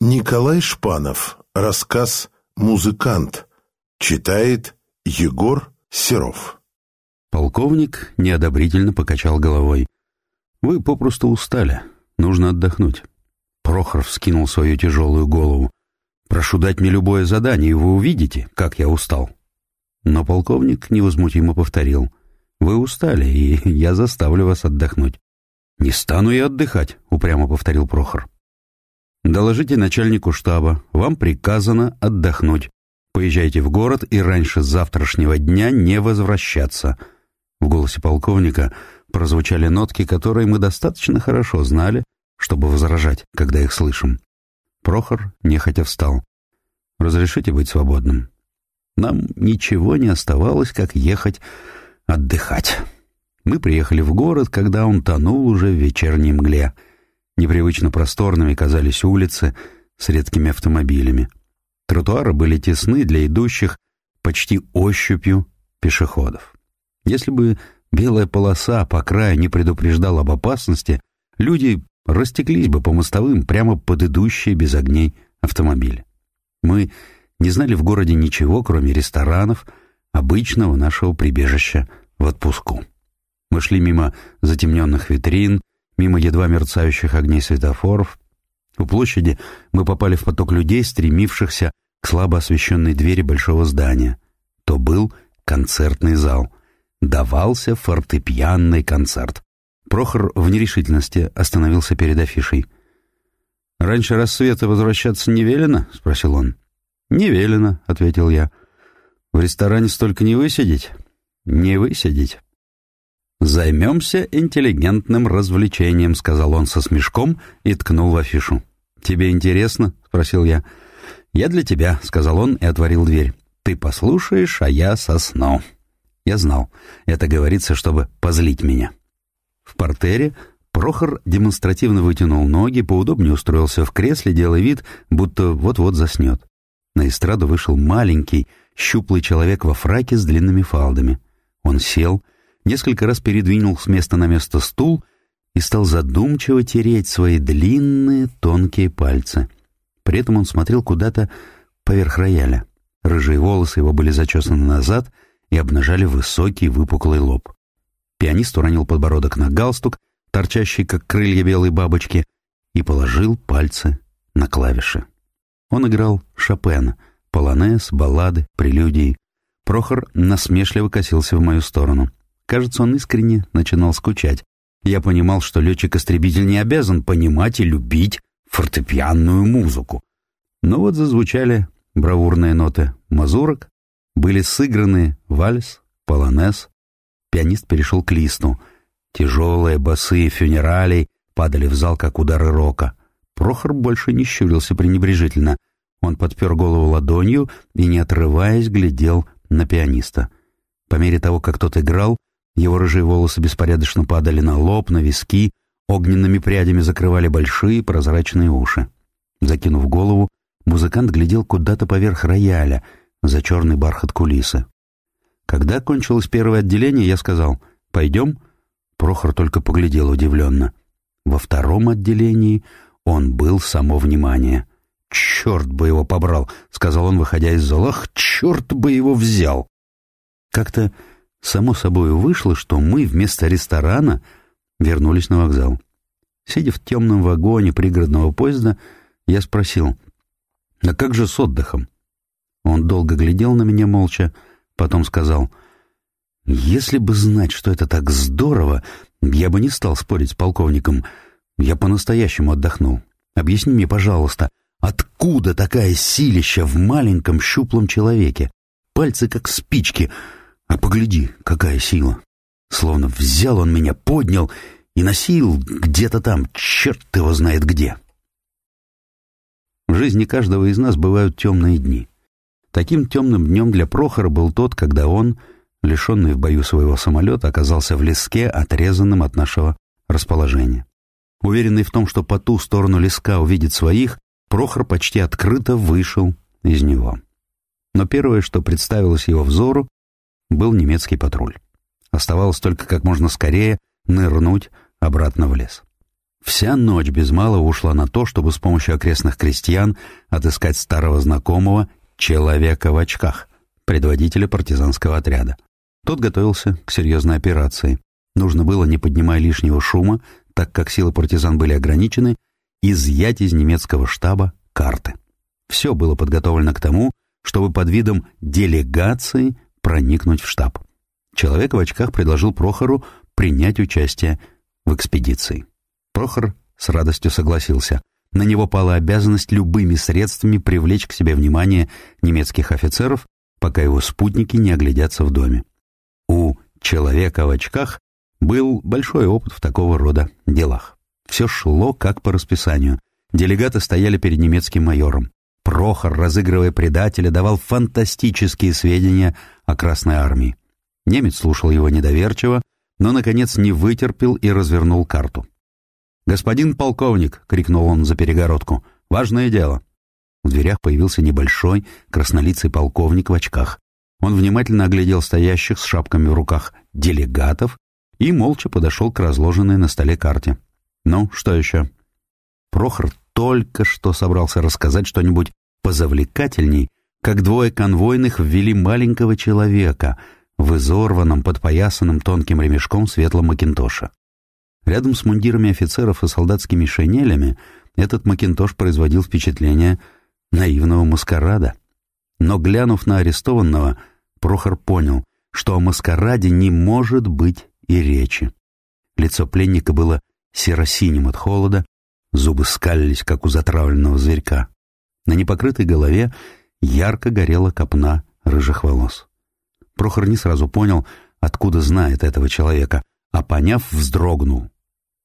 Николай Шпанов. Рассказ «Музыкант». Читает Егор Серов. Полковник неодобрительно покачал головой. «Вы попросту устали. Нужно отдохнуть». Прохор вскинул свою тяжелую голову. «Прошу дать мне любое задание, и вы увидите, как я устал». Но полковник невозмутимо повторил. «Вы устали, и я заставлю вас отдохнуть». «Не стану я отдыхать», — упрямо повторил Прохор. Доложите начальнику штаба. Вам приказано отдохнуть. Поезжайте в город и раньше завтрашнего дня не возвращаться. В голосе полковника прозвучали нотки, которые мы достаточно хорошо знали, чтобы возражать, когда их слышим. Прохор нехотя встал. «Разрешите быть свободным?» Нам ничего не оставалось, как ехать отдыхать. Мы приехали в город, когда он тонул уже в вечерней мгле — Непривычно просторными казались улицы с редкими автомобилями. Тротуары были тесны для идущих почти ощупью пешеходов. Если бы белая полоса по краю не предупреждала об опасности, люди растеклись бы по мостовым прямо под идущие без огней автомобили. Мы не знали в городе ничего, кроме ресторанов, обычного нашего прибежища в отпуску. Мы шли мимо затемненных витрин, мимо едва мерцающих огней светофоров. У площади мы попали в поток людей, стремившихся к слабо освещенной двери большого здания. То был концертный зал. Давался фортепианный концерт. Прохор в нерешительности остановился перед афишей. «Раньше рассвета возвращаться не велено?» — спросил он. «Не велено», — ответил я. «В ресторане столько не высидеть?» «Не высидеть». «Займемся интеллигентным развлечением», — сказал он со смешком и ткнул в афишу. «Тебе интересно?» — спросил я. «Я для тебя», — сказал он и отворил дверь. «Ты послушаешь, а я сосну». Я знал, это говорится, чтобы позлить меня. В портере Прохор демонстративно вытянул ноги, поудобнее устроился в кресле, делая вид, будто вот-вот заснет. На эстраду вышел маленький, щуплый человек во фраке с длинными фалдами. Он сел несколько раз передвинул с места на место стул и стал задумчиво тереть свои длинные тонкие пальцы. При этом он смотрел куда-то поверх рояля. Рыжие волосы его были зачесаны назад и обнажали высокий выпуклый лоб. Пианист уронил подбородок на галстук, торчащий, как крылья белой бабочки, и положил пальцы на клавиши. Он играл Шопена, полонез, баллады, прелюдии. Прохор насмешливо косился в мою сторону — Кажется, он искренне начинал скучать. Я понимал, что летчик-истребитель не обязан понимать и любить фортепианную музыку. Но вот зазвучали бравурные ноты мазурок, были сыграны вальс, полонез. Пианист перешел к листу. Тяжелые басы фюнералей падали в зал, как удары рока. Прохор больше не щурился пренебрежительно. Он подпер голову ладонью и, не отрываясь, глядел на пианиста. По мере того, как тот играл, его рыжие волосы беспорядочно падали на лоб, на виски, огненными прядями закрывали большие прозрачные уши. Закинув голову, музыкант глядел куда-то поверх рояля, за черный бархат кулисы. Когда кончилось первое отделение, я сказал «Пойдем?» Прохор только поглядел удивленно. Во втором отделении он был само внимание. «Черт бы его побрал!» — сказал он, выходя из зала. «Ах, черт бы его взял!» Как-то Само собой вышло, что мы вместо ресторана вернулись на вокзал. Сидя в темном вагоне пригородного поезда, я спросил, «А как же с отдыхом?» Он долго глядел на меня молча, потом сказал, «Если бы знать, что это так здорово, я бы не стал спорить с полковником. Я по-настоящему отдохнул. Объясни мне, пожалуйста, откуда такая силища в маленьком щуплом человеке? Пальцы как спички, а погляди, какая сила! Словно взял он меня, поднял и носил где-то там, черт его знает где. В жизни каждого из нас бывают темные дни. Таким темным днем для Прохора был тот, когда он, лишенный в бою своего самолета, оказался в леске, отрезанным от нашего расположения. Уверенный в том, что по ту сторону леска увидит своих, Прохор почти открыто вышел из него. Но первое, что представилось его взору, был немецкий патруль. Оставалось только как можно скорее нырнуть обратно в лес. Вся ночь без малого ушла на то, чтобы с помощью окрестных крестьян отыскать старого знакомого человека в очках, предводителя партизанского отряда. Тот готовился к серьезной операции. Нужно было, не поднимая лишнего шума, так как силы партизан были ограничены, изъять из немецкого штаба карты. Все было подготовлено к тому, чтобы под видом делегации проникнуть в штаб. Человек в очках предложил Прохору принять участие в экспедиции. Прохор с радостью согласился. На него пала обязанность любыми средствами привлечь к себе внимание немецких офицеров, пока его спутники не оглядятся в доме. У человека в очках был большой опыт в такого рода делах. Все шло как по расписанию. Делегаты стояли перед немецким майором. Прохор, разыгрывая предателя, давал фантастические сведения о Красной Армии. Немец слушал его недоверчиво, но, наконец, не вытерпел и развернул карту. «Господин полковник!» — крикнул он за перегородку. «Важное дело!» В дверях появился небольшой, краснолицый полковник в очках. Он внимательно оглядел стоящих с шапками в руках делегатов и молча подошел к разложенной на столе карте. «Ну, что еще?» Прохор только что собрался рассказать что-нибудь позавлекательней, как двое конвойных ввели маленького человека в изорванном, подпоясанном тонким ремешком светлом макинтоша. Рядом с мундирами офицеров и солдатскими шинелями этот макинтош производил впечатление наивного маскарада. Но, глянув на арестованного, Прохор понял, что о маскараде не может быть и речи. Лицо пленника было серо-синим от холода, зубы скалились, как у затравленного зверька. На непокрытой голове ярко горела копна рыжих волос. Прохор не сразу понял, откуда знает этого человека, а поняв, вздрогнул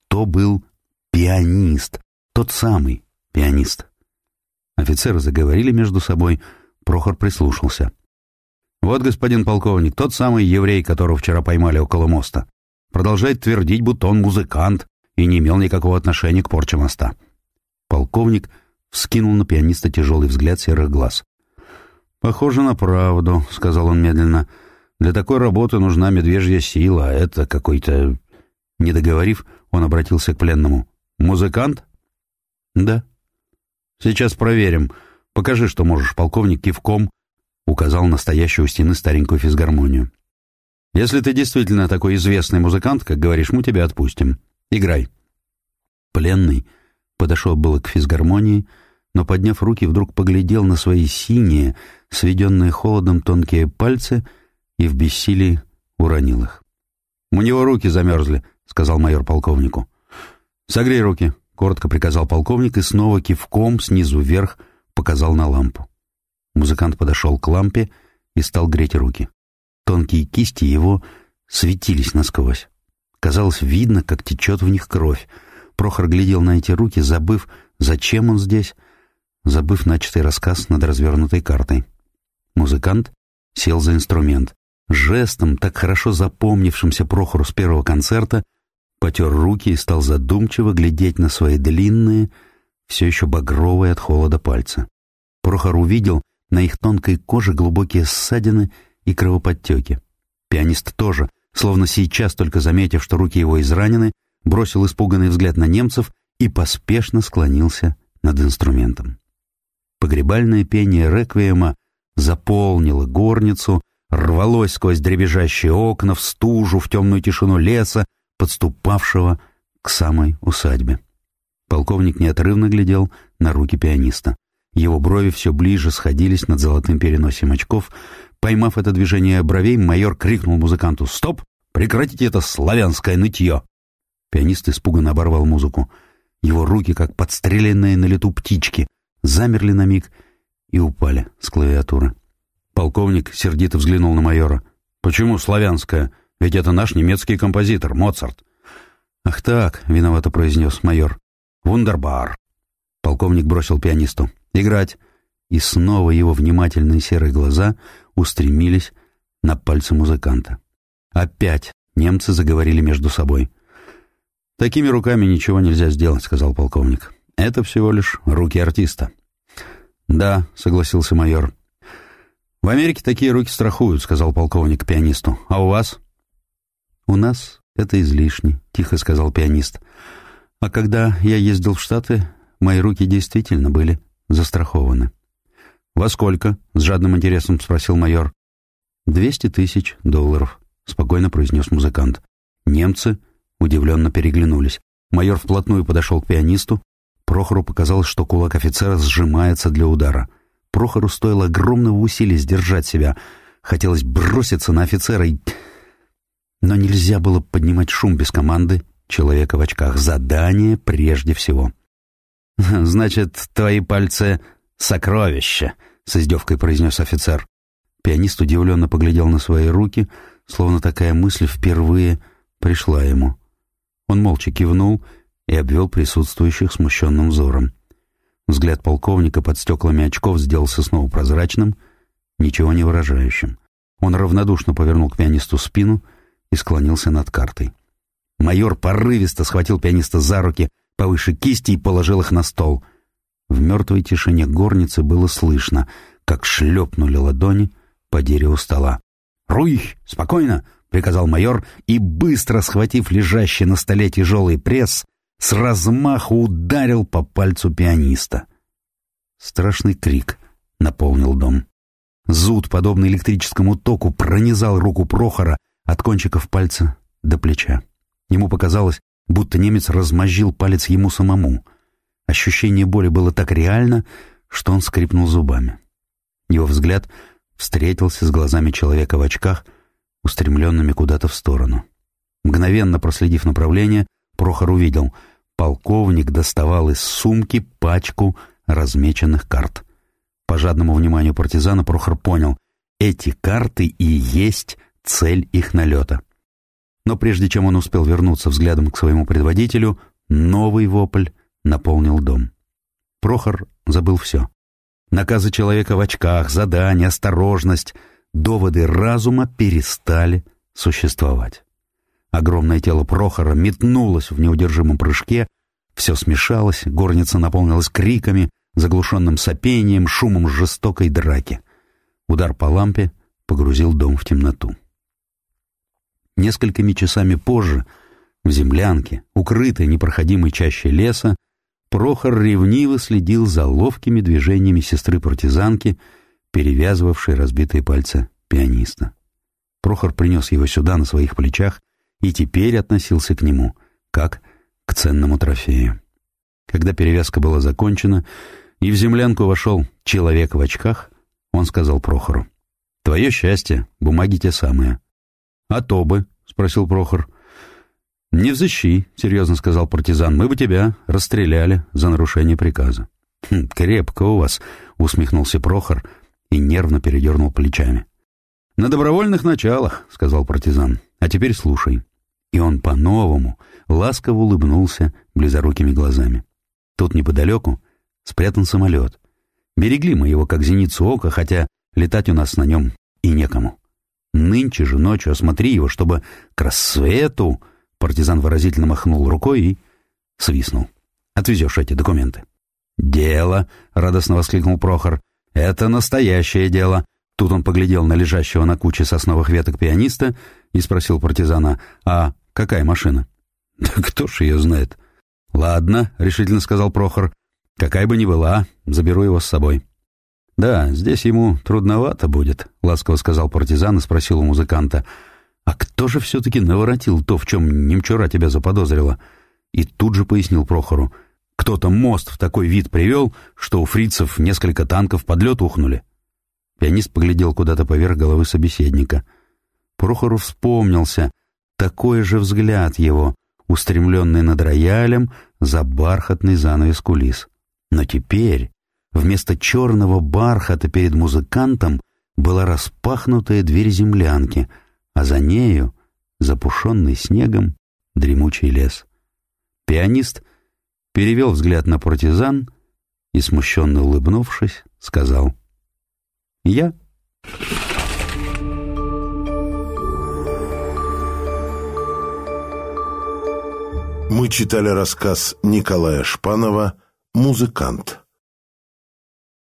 то был пианист, тот самый пианист. Офицеры заговорили между собой, Прохор прислушался. «Вот, господин полковник, тот самый еврей, которого вчера поймали около моста, продолжает твердить, будто он музыкант и не имел никакого отношения к порче моста». Полковник вскинул на пианиста тяжелый взгляд серых глаз. «Похоже на правду», — сказал он медленно. «Для такой работы нужна медвежья сила, а это какой-то...» Не договорив, он обратился к пленному. «Музыкант?» «Да». «Сейчас проверим. Покажи, что можешь». Полковник кивком указал на стоящую у стены старенькую физгармонию. «Если ты действительно такой известный музыкант, как говоришь, мы тебя отпустим. Играй». Пленный подошел было к физгармонии, но, подняв руки, вдруг поглядел на свои синие, сведенные холодом тонкие пальцы и в бессилии уронил их. «У него руки замерзли», — сказал майор полковнику. «Согрей руки», — коротко приказал полковник и снова кивком снизу вверх показал на лампу. Музыкант подошел к лампе и стал греть руки. Тонкие кисти его светились насквозь. Казалось, видно, как течет в них кровь. Прохор глядел на эти руки, забыв, зачем он здесь, забыв начатый рассказ над развернутой картой. Музыкант сел за инструмент. Жестом, так хорошо запомнившимся Прохору с первого концерта, потер руки и стал задумчиво глядеть на свои длинные, все еще багровые от холода пальцы. Прохор увидел на их тонкой коже глубокие ссадины и кровоподтеки. Пианист тоже, словно сейчас, только заметив, что руки его изранены, бросил испуганный взгляд на немцев и поспешно склонился над инструментом. Погребальное пение реквиема заполнило горницу, рвалось сквозь дребезжащие окна в стужу, в темную тишину леса, подступавшего к самой усадьбе. Полковник неотрывно глядел на руки пианиста. Его брови все ближе сходились над золотым переносием очков. Поймав это движение бровей, майор крикнул музыканту «Стоп! Прекратите это славянское нытье!» Пианист испуганно оборвал музыку. Его руки, как подстреленные на лету птички, замерли на миг и упали с клавиатуры. Полковник сердито взглянул на майора. «Почему славянское? Ведь это наш немецкий композитор, Моцарт». «Ах так», — виновато произнес майор. «Вундербар». Полковник бросил пианисту. «Играть». И снова его внимательные серые глаза устремились на пальцы музыканта. Опять немцы заговорили между собой. «Такими руками ничего нельзя сделать», — сказал полковник. «Это всего лишь руки артиста». «Да», — согласился майор. «В Америке такие руки страхуют», — сказал полковник пианисту. «А у вас?» «У нас это излишне», — тихо сказал пианист. А когда я ездил в Штаты, мои руки действительно были застрахованы. «Во сколько?» — с жадным интересом спросил майор. «Двести тысяч долларов», — спокойно произнес музыкант. Немцы удивленно переглянулись. Майор вплотную подошел к пианисту. Прохору показалось, что кулак офицера сжимается для удара. Прохору стоило огромного усилия сдержать себя. Хотелось броситься на офицера и... Но нельзя было поднимать шум без команды человека в очках. Задание прежде всего. «Значит, твои пальцы — сокровища», — с издевкой произнес офицер. Пианист удивленно поглядел на свои руки, словно такая мысль впервые пришла ему. Он молча кивнул и обвел присутствующих смущенным взором. Взгляд полковника под стеклами очков сделался снова прозрачным, ничего не выражающим. Он равнодушно повернул к пианисту спину и склонился над картой. Майор порывисто схватил пианиста за руки повыше кисти и положил их на стол. В мертвой тишине горницы было слышно, как шлепнули ладони по дереву стола. «Руй! Спокойно!» — приказал майор и, быстро схватив лежащий на столе тяжелый пресс, с размаху ударил по пальцу пианиста. Страшный крик наполнил дом. Зуд, подобный электрическому току, пронизал руку Прохора от кончиков пальца до плеча. Ему показалось, будто немец размозжил палец ему самому. Ощущение боли было так реально, что он скрипнул зубами. Его взгляд встретился с глазами человека в очках — устремленными куда-то в сторону. Мгновенно проследив направление, Прохор увидел, полковник доставал из сумки пачку размеченных карт. По жадному вниманию партизана Прохор понял, эти карты и есть цель их налета. Но прежде чем он успел вернуться взглядом к своему предводителю, новый вопль наполнил дом. Прохор забыл все. Наказы человека в очках, задания, осторожность — доводы разума перестали существовать. Огромное тело Прохора метнулось в неудержимом прыжке, все смешалось, горница наполнилась криками, заглушенным сопением, шумом жестокой драки. Удар по лампе погрузил дом в темноту. Несколькими часами позже, в землянке, укрытой непроходимой чаще леса, Прохор ревниво следил за ловкими движениями сестры-партизанки, перевязывавший разбитые пальцы пианиста. Прохор принес его сюда на своих плечах и теперь относился к нему, как к ценному трофею. Когда перевязка была закончена, и в землянку вошел человек в очках, он сказал Прохору, «Твое счастье, бумаги те самые». «А то бы?» — спросил Прохор. «Не взыщи», — серьезно сказал партизан, — «мы бы тебя расстреляли за нарушение приказа». «Хм, «Крепко у вас», — усмехнулся Прохор, и нервно передернул плечами. «На добровольных началах», — сказал партизан. «А теперь слушай». И он по-новому ласково улыбнулся близорукими глазами. Тут неподалеку спрятан самолет. Берегли мы его как зеницу ока, хотя летать у нас на нем и некому. Нынче же ночью осмотри его, чтобы к рассвету...» Партизан выразительно махнул рукой и свистнул. «Отвезешь эти документы». «Дело!» — радостно воскликнул Прохор. «Это настоящее дело». Тут он поглядел на лежащего на куче сосновых веток пианиста и спросил партизана, «А какая машина?» «Да кто ж ее знает?» «Ладно», — решительно сказал Прохор, «какая бы ни была, заберу его с собой». «Да, здесь ему трудновато будет», — ласково сказал партизан и спросил у музыканта, «А кто же все-таки наворотил то, в чем немчура тебя заподозрила?» И тут же пояснил Прохору, кто-то мост в такой вид привел, что у фрицев несколько танков под лед ухнули. Пианист поглядел куда-то поверх головы собеседника. Прохору вспомнился такой же взгляд его, устремленный над роялем за бархатный занавес кулис. Но теперь вместо черного бархата перед музыкантом была распахнутая дверь землянки, а за нею, запушенный снегом, дремучий лес. Пианист перевел взгляд на партизан и, смущенно улыбнувшись, сказал «Я». Мы читали рассказ Николая Шпанова «Музыкант».